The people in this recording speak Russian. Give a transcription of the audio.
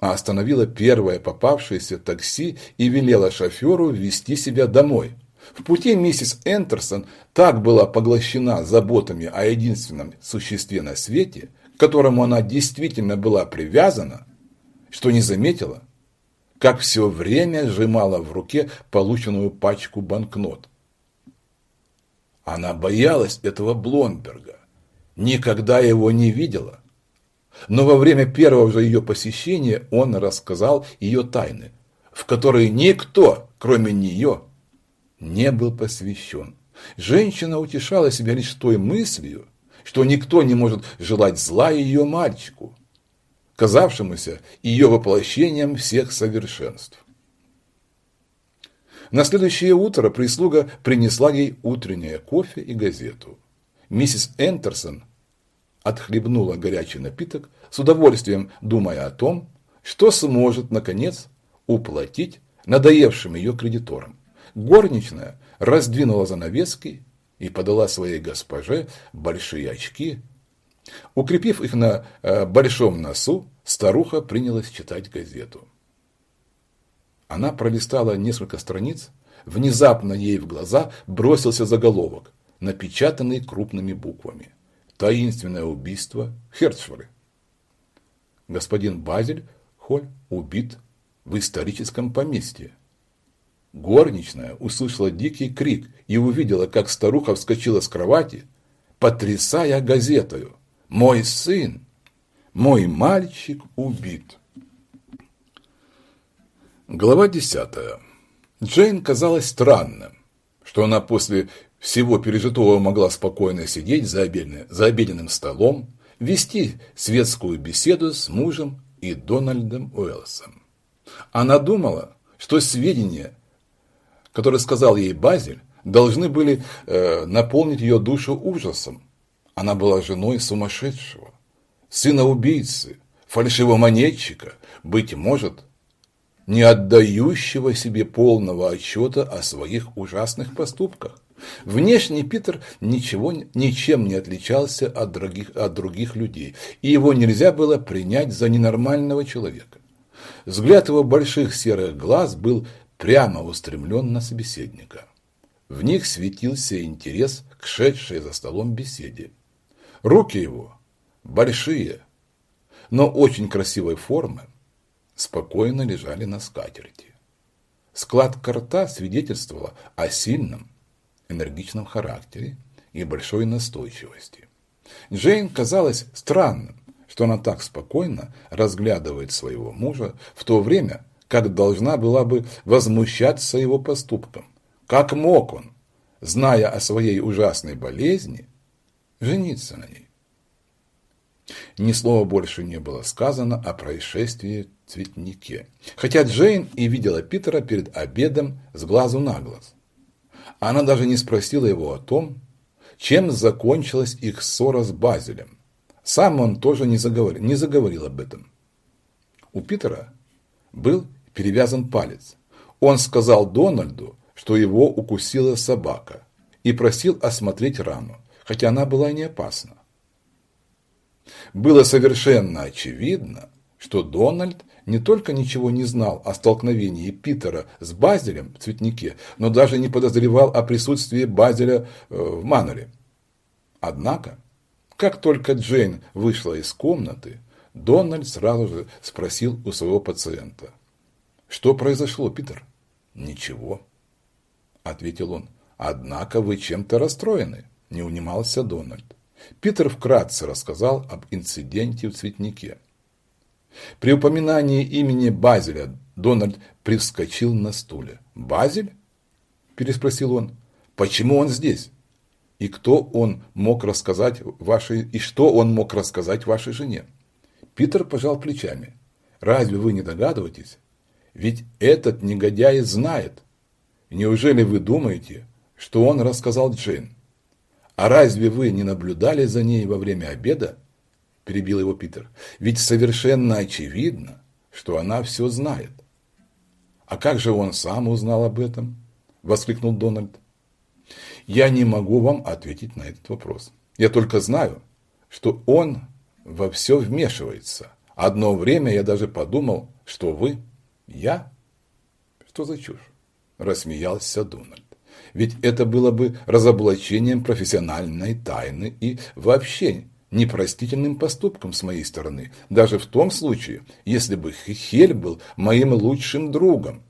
а остановила первое попавшееся такси и велела шоферу вести себя домой. В пути миссис Энтерсон так была поглощена заботами о единственном существе на свете, к которому она действительно была привязана, что не заметила, как все время сжимала в руке полученную пачку банкнот. Она боялась этого Блонберга, никогда его не видела. Но во время первого же ее посещения он рассказал ее тайны, в которые никто, кроме нее, не был посвящен. Женщина утешала себя лишь той мыслью, что никто не может желать зла ее мальчику, казавшемуся ее воплощением всех совершенств. На следующее утро прислуга принесла ей утреннее кофе и газету. Миссис Энтерсон отхлебнула горячий напиток, с удовольствием думая о том, что сможет, наконец, уплатить надоевшим ее кредиторам. Горничная раздвинула занавески и подала своей госпоже большие очки. Укрепив их на э, большом носу, старуха принялась читать газету. Она пролистала несколько страниц, внезапно ей в глаза бросился заголовок, напечатанный крупными буквами. Таинственное убийство Херцшвары. Господин Базель Холь убит в историческом поместье. Горничная услышала дикий крик и увидела, как старуха вскочила с кровати, потрясая газетою. «Мой сын! Мой мальчик убит!» Глава десятая. Джейн казалось странным, что она после всего пережитого могла спокойно сидеть за, обеденным, за обеденным столом, вести светскую беседу с мужем и Дональдом Уэллсом. Она думала, что сведения, которые сказал ей Базель, должны были э, наполнить ее душу ужасом. Она была женой сумасшедшего, сына убийцы, фальшивомонетчика, быть может, не отдающего себе полного отчета о своих ужасных поступках. Внешне Питер ничего, ничем не отличался от других, от других людей, и его нельзя было принять за ненормального человека. Взгляд его больших серых глаз был прямо устремлен на собеседника. В них светился интерес к шедшей за столом беседе. Руки его, большие, но очень красивой формы, спокойно лежали на скатерти. Складка рта свидетельствовала о сильном, энергичном характере и большой настойчивости. Джейн казалось странным, что она так спокойно разглядывает своего мужа в то время, как должна была бы возмущаться его поступком. Как мог он, зная о своей ужасной болезни, жениться на ней? Ни слова больше не было сказано о происшествии в цветнике. Хотя Джейн и видела Питера перед обедом с глазу на глаз. Она даже не спросила его о том, чем закончилась их ссора с Базелем. Сам он тоже не заговорил, не заговорил об этом. У Питера был перевязан палец. Он сказал Дональду, что его укусила собака, и просил осмотреть рану, хотя она была не опасна. Было совершенно очевидно, что Дональд не только ничего не знал о столкновении Питера с Базелем в цветнике, но даже не подозревал о присутствии Базеля э, в Маннере. Однако, как только Джейн вышла из комнаты, Дональд сразу же спросил у своего пациента, что произошло, Питер? Ничего, ответил он. Однако вы чем-то расстроены, не унимался Дональд. Питер вкратце рассказал об инциденте в цветнике. При упоминании имени Базеля Дональд привскочил на стуле. «Базель?» – переспросил он. «Почему он здесь? И кто он мог рассказать вашей... И что он мог рассказать вашей жене?» Питер пожал плечами. «Разве вы не догадываетесь? Ведь этот негодяй знает. Неужели вы думаете, что он рассказал Джейн? А разве вы не наблюдали за ней во время обеда?» Перебил его Питер. «Ведь совершенно очевидно, что она все знает». «А как же он сам узнал об этом?» Воскликнул Дональд. «Я не могу вам ответить на этот вопрос. Я только знаю, что он во все вмешивается, Одно время я даже подумал, что вы, я, что за чушь, рассмеялся Дональд. Ведь это было бы разоблачением профессиональной тайны и вообще непростительным поступком с моей стороны, даже в том случае, если бы Хель был моим лучшим другом.